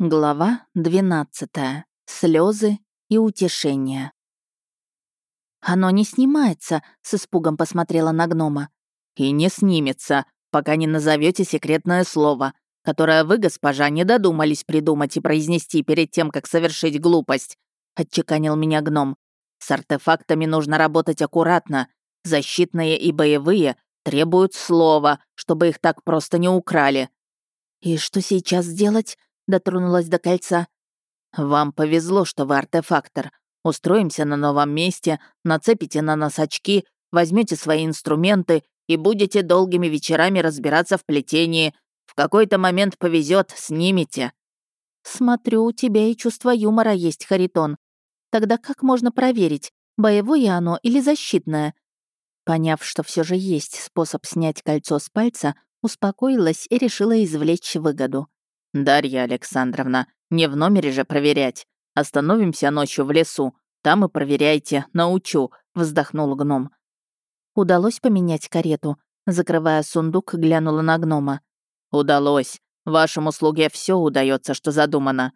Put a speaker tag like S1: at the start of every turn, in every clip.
S1: Глава 12. Слезы и утешение. «Оно не снимается», — с испугом посмотрела на гнома.
S2: «И не снимется, пока не назовете секретное слово, которое вы, госпожа, не додумались придумать и произнести перед тем, как совершить глупость», — отчеканил меня гном. «С артефактами нужно работать аккуратно. Защитные и боевые требуют слова, чтобы их так просто не украли».
S1: «И что сейчас делать?» Дотронулась до кольца.
S2: «Вам повезло, что вы артефактор. Устроимся на новом месте, нацепите на нас очки, возьмете свои инструменты и будете долгими вечерами разбираться в плетении. В какой-то момент повезет, снимете».
S1: «Смотрю, у тебя и чувство юмора есть, Харитон. Тогда как можно проверить, боевое оно или защитное?» Поняв, что все же есть способ снять кольцо с пальца, успокоилась и решила извлечь выгоду.
S2: «Дарья Александровна, не в номере же проверять. Остановимся ночью в лесу. Там и проверяйте, научу», — вздохнул гном.
S1: Удалось поменять карету. Закрывая сундук, глянула на гнома.
S2: «Удалось. Вашему слуге все удается, что задумано».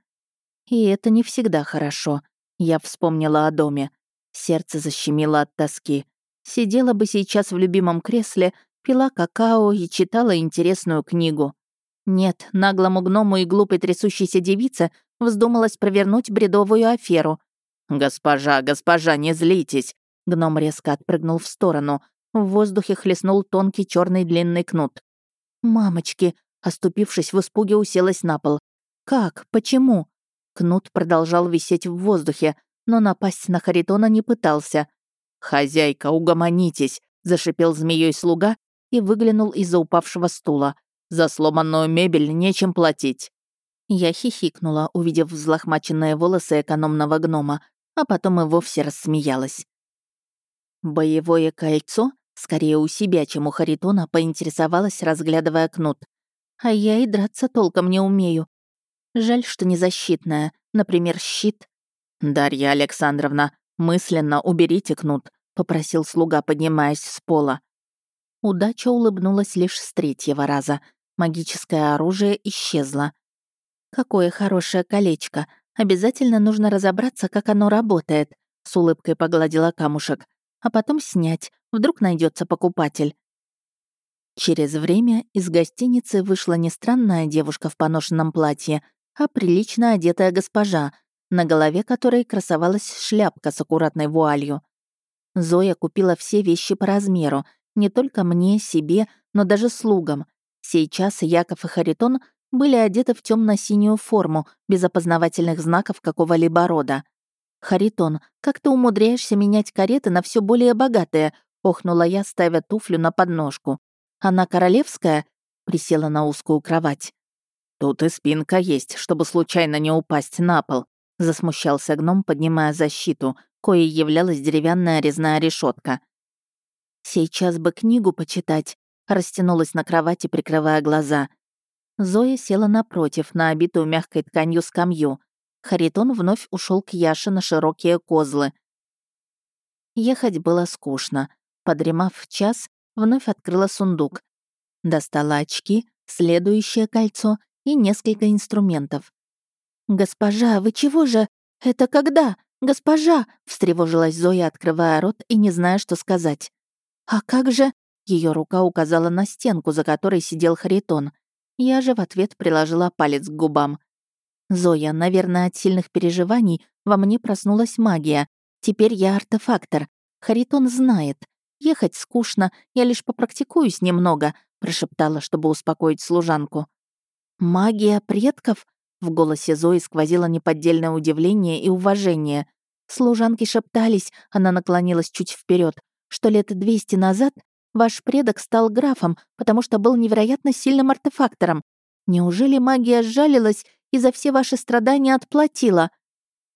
S1: И это не всегда хорошо. Я вспомнила о доме. Сердце защемило от тоски. Сидела бы сейчас в любимом кресле, пила какао и читала интересную книгу. Нет, наглому гному и глупой трясущейся девице вздумалось провернуть бредовую аферу.
S2: «Госпожа, госпожа, не злитесь!»
S1: Гном резко отпрыгнул в сторону. В воздухе хлестнул тонкий черный длинный кнут. «Мамочки!» Оступившись в испуге, уселась на пол. «Как? Почему?» Кнут продолжал висеть в воздухе, но напасть на Харитона не пытался.
S2: «Хозяйка, угомонитесь!» — зашипел змеей слуга и выглянул из-за упавшего стула. За сломанную мебель нечем платить».
S1: Я хихикнула, увидев взлохмаченные волосы экономного гнома, а потом и вовсе рассмеялась. Боевое кольцо, скорее у себя, чем у Харитона, поинтересовалась, разглядывая кнут. А я и драться толком не умею. Жаль, что не защитная, например, щит.
S2: «Дарья Александровна, мысленно уберите кнут», — попросил слуга, поднимаясь с пола.
S1: Удача улыбнулась лишь с третьего раза, Магическое оружие исчезло. «Какое хорошее колечко. Обязательно нужно разобраться, как оно работает», — с улыбкой погладила камушек. «А потом снять. Вдруг найдется покупатель». Через время из гостиницы вышла не странная девушка в поношенном платье, а прилично одетая госпожа, на голове которой красовалась шляпка с аккуратной вуалью. Зоя купила все вещи по размеру, не только мне, себе, но даже слугам, Сейчас Яков и Харитон были одеты в темно синюю форму, без опознавательных знаков какого-либо рода. «Харитон, как ты умудряешься менять кареты на все более богатые?» — охнула я, ставя туфлю на подножку. «Она королевская?» — присела на узкую кровать.
S2: «Тут и спинка есть, чтобы случайно не упасть на пол», — засмущался гном, поднимая защиту, коей являлась деревянная резная решетка.
S1: «Сейчас бы книгу почитать», растянулась на кровати, прикрывая глаза. Зоя села напротив, на обитую мягкой тканью скамью. Харитон вновь ушел к Яше на широкие козлы. Ехать было скучно. Подремав час, вновь открыла сундук. Достала очки, следующее кольцо и несколько инструментов. «Госпожа, вы чего же? Это когда? Госпожа!» — встревожилась Зоя, открывая рот и не зная, что сказать. «А как же?» Ее рука указала на стенку, за которой сидел Харитон. Я же в ответ приложила палец к губам. «Зоя, наверное, от сильных переживаний во мне проснулась магия. Теперь я артефактор. Харитон знает. Ехать скучно, я лишь попрактикуюсь немного», прошептала, чтобы успокоить служанку. «Магия предков?» В голосе Зои сквозило неподдельное удивление и уважение. Служанки шептались, она наклонилась чуть вперед, что лет двести назад Ваш предок стал графом, потому что был невероятно сильным артефактором. Неужели магия сжалилась и за все ваши страдания отплатила?»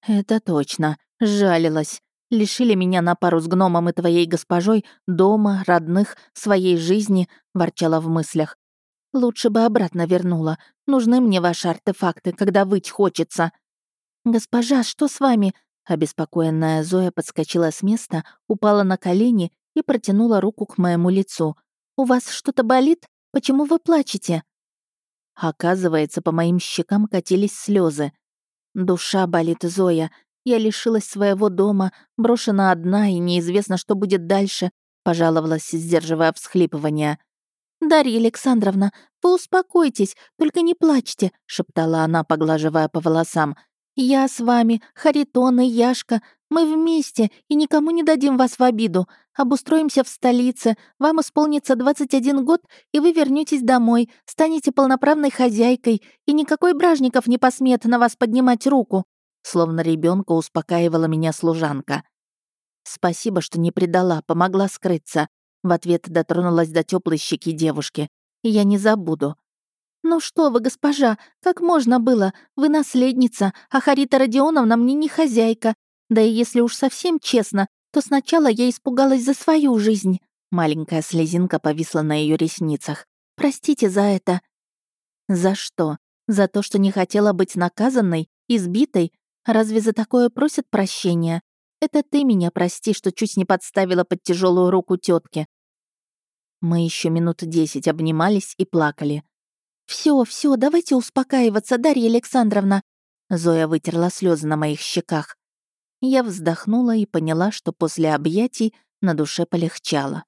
S1: «Это точно. Сжалилась. Лишили меня на пару с гномом и твоей госпожой дома, родных, своей жизни», — ворчала в мыслях. «Лучше бы обратно вернула. Нужны мне ваши артефакты, когда выть хочется». «Госпожа, что с вами?» Обеспокоенная Зоя подскочила с места, упала на колени и протянула руку к моему лицу. «У вас что-то болит? Почему вы плачете?» Оказывается, по моим щекам катились слезы. Душа болит Зоя. Я лишилась своего дома, брошена одна, и неизвестно, что будет дальше, пожаловалась, сдерживая всхлипывание. «Дарья Александровна, вы успокойтесь, только не плачьте», — шептала она, поглаживая по волосам. «Я с вами, Харитон и Яшка. Мы вместе и никому не дадим вас в обиду. Обустроимся в столице, вам исполнится 21 год, и вы вернетесь домой, станете полноправной хозяйкой, и никакой Бражников не посмеет на вас поднимать руку». Словно ребенка успокаивала меня служанка. Спасибо, что не предала, помогла скрыться. В ответ дотронулась до теплой щеки девушки. Я не забуду. «Ну что вы, госпожа, как можно было? Вы наследница, а Харита Родионовна мне не хозяйка. Да и если уж совсем честно, то сначала я испугалась за свою жизнь». Маленькая слезинка повисла на ее ресницах. «Простите за это». «За что? За то, что не хотела быть наказанной, избитой? Разве за такое просят прощения? Это ты меня прости, что чуть не подставила под тяжелую руку тетки. Мы еще минут десять обнимались и плакали. Все, все, давайте успокаиваться, Дарья Александровна. Зоя вытерла слезы на моих щеках. Я вздохнула и поняла, что после объятий на душе полегчало.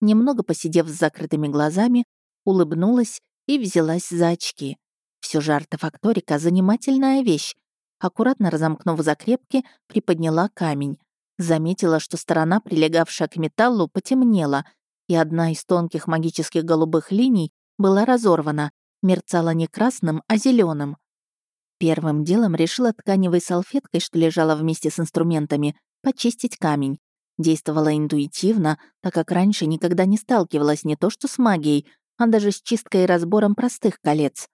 S1: Немного посидев с закрытыми глазами, улыбнулась и взялась за очки. Все же артефакторика — занимательная вещь. Аккуратно разомкнув закрепки, приподняла камень. Заметила, что сторона, прилегавшая к металлу, потемнела — и одна из тонких магических голубых линий была разорвана, мерцала не красным, а зеленым. Первым делом решила тканевой салфеткой, что лежала вместе с инструментами, почистить камень. Действовала интуитивно, так как раньше никогда не сталкивалась не то что с магией, а даже с чисткой и разбором простых колец.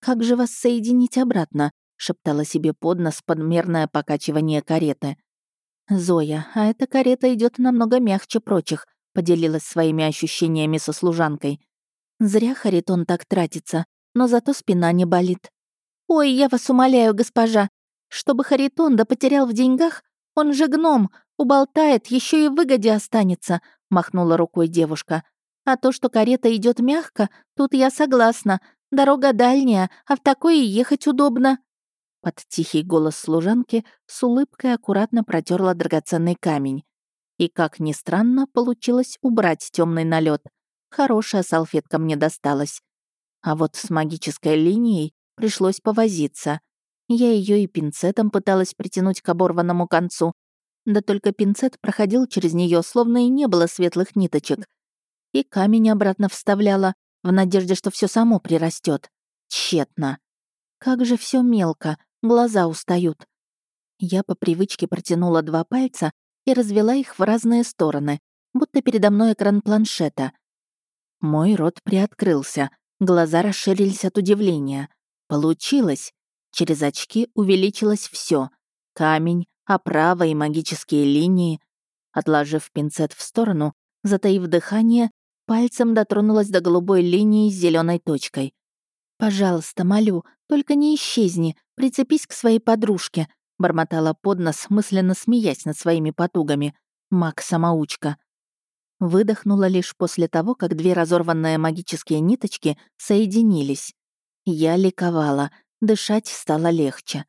S1: «Как же вас соединить обратно?» — шептала себе под нос подмерное покачивание кареты. «Зоя, а эта карета идет намного мягче прочих поделилась своими ощущениями со служанкой. «Зря Харитон так тратится, но зато спина не болит». «Ой, я вас умоляю, госпожа, чтобы Харитон да потерял в деньгах, он же гном, уболтает, еще и в выгоде останется», — махнула рукой девушка. «А то, что карета идет мягко, тут я согласна. Дорога дальняя, а в такой и ехать удобно». Под тихий голос служанки с улыбкой аккуратно протерла драгоценный камень. И, как ни странно, получилось убрать темный налет. Хорошая салфетка мне досталась. А вот с магической линией пришлось повозиться. Я ее и пинцетом пыталась притянуть к оборванному концу. Да только пинцет проходил через нее, словно и не было светлых ниточек. И камень обратно вставляла, в надежде, что все само прирастет. Тщетно. Как же все мелко, глаза устают. Я по привычке протянула два пальца и развела их в разные стороны, будто передо мной экран планшета. Мой рот приоткрылся, глаза расширились от удивления. Получилось! Через очки увеличилось все: Камень, оправа и магические линии. Отложив пинцет в сторону, затаив дыхание, пальцем дотронулась до голубой линии с зеленой точкой. «Пожалуйста, молю, только не исчезни, прицепись к своей подружке», бормотала под нос, мысленно смеясь над своими потугами. Маг-самоучка. Выдохнула лишь после того, как две разорванные магические ниточки соединились. Я ликовала, дышать стало легче.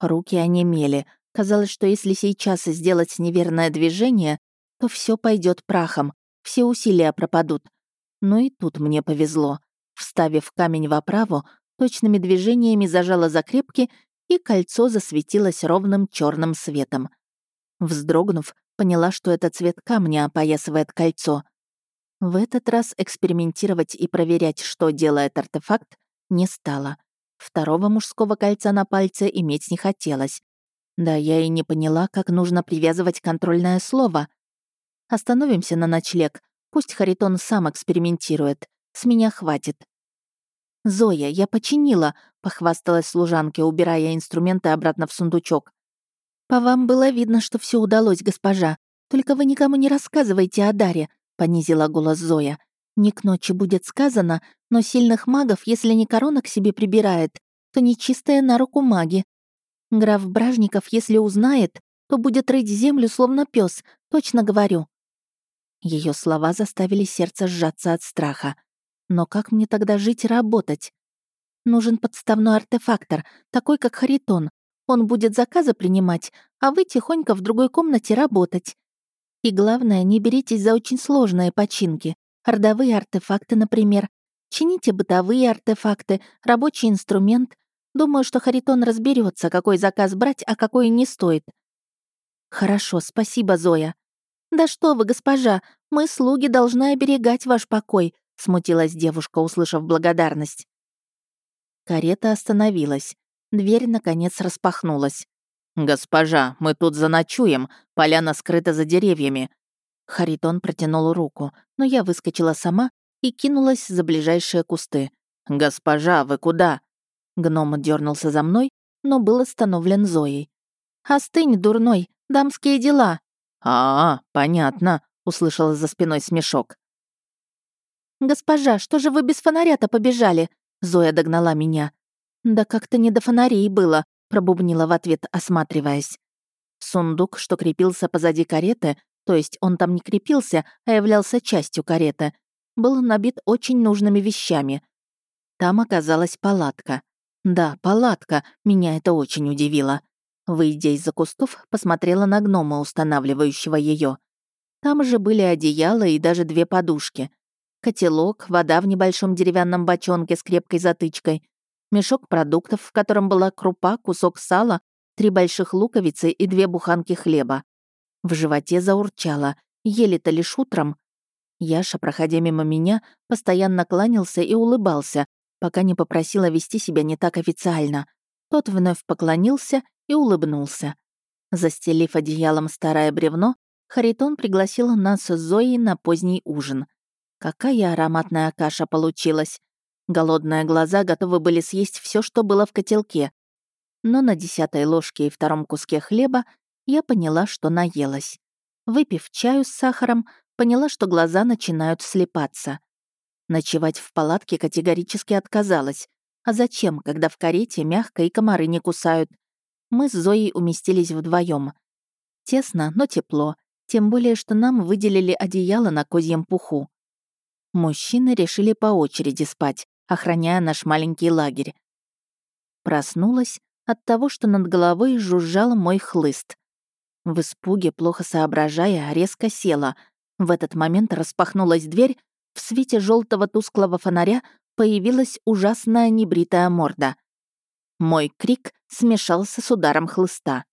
S1: Руки онемели. Казалось, что если сейчас сделать неверное движение, то все пойдет прахом, все усилия пропадут. Но и тут мне повезло. Вставив камень в оправу, точными движениями зажала закрепки и кольцо засветилось ровным черным светом. Вздрогнув, поняла, что это цвет камня опоясывает кольцо. В этот раз экспериментировать и проверять, что делает артефакт, не стала. Второго мужского кольца на пальце иметь не хотелось. Да, я и не поняла, как нужно привязывать контрольное слово. Остановимся на ночлег. Пусть Харитон сам экспериментирует. С меня хватит. «Зоя, я починила», — похвасталась служанке, убирая инструменты обратно в сундучок. «По вам было видно, что все удалось, госпожа. Только вы никому не рассказывайте о даре», — понизила голос Зоя. «Не к ночи будет сказано, но сильных магов, если не корона к себе прибирает, то нечистая на руку маги. Граф Бражников, если узнает, то будет рыть землю, словно пес, точно говорю». Ее слова заставили сердце сжаться от страха. Но как мне тогда жить и работать? Нужен подставной артефактор, такой как Харитон. Он будет заказы принимать, а вы тихонько в другой комнате работать. И главное, не беритесь за очень сложные починки. Родовые артефакты, например. Чините бытовые артефакты, рабочий инструмент. Думаю, что Харитон разберется, какой заказ брать, а какой не стоит. Хорошо, спасибо, Зоя. Да что вы, госпожа, мы, слуги, должны оберегать ваш покой, смутилась девушка, услышав благодарность. Карета остановилась. Дверь, наконец, распахнулась.
S2: «Госпожа, мы тут заночуем, поляна скрыта за деревьями».
S1: Харитон протянул руку, но я выскочила сама и кинулась за ближайшие кусты.
S2: «Госпожа, вы куда?»
S1: Гном дернулся за мной, но был остановлен Зоей. «Остынь, дурной, дамские дела».
S2: «А, понятно», — услышала за спиной смешок.
S1: «Госпожа, что же вы без фонаря-то побежали?» Зоя догнала меня. «Да как-то не до фонарей было», — пробубнила в ответ, осматриваясь. Сундук, что крепился позади кареты, то есть он там не крепился, а являлся частью кареты, был набит очень нужными вещами. Там оказалась палатка. Да, палатка, меня это очень удивило. Выйдя из-за кустов, посмотрела на гнома, устанавливающего ее. Там же были одеяло и даже две подушки. Котелок, вода в небольшом деревянном бочонке с крепкой затычкой, мешок продуктов, в котором была крупа, кусок сала, три больших луковицы и две буханки хлеба. В животе заурчало, ели-то лишь утром. Яша, проходя мимо меня, постоянно кланялся и улыбался, пока не попросила вести себя не так официально. Тот вновь поклонился и улыбнулся. Застелив одеялом старое бревно, Харитон пригласил нас с Зоей на поздний ужин. Какая ароматная каша получилась. Голодные глаза готовы были съесть все, что было в котелке. Но на десятой ложке и втором куске хлеба я поняла, что наелась. Выпив чаю с сахаром, поняла, что глаза начинают слепаться. Ночевать в палатке категорически отказалась. А зачем, когда в карете мягко и комары не кусают? Мы с Зоей уместились вдвоем. Тесно, но тепло. Тем более, что нам выделили одеяло на козьем пуху. Мужчины решили по очереди спать, охраняя наш маленький лагерь. Проснулась от того, что над головой жужжал мой хлыст. В испуге, плохо соображая, резко села. В этот момент распахнулась дверь, в свете желтого тусклого фонаря появилась ужасная небритая морда. Мой крик смешался с ударом хлыста.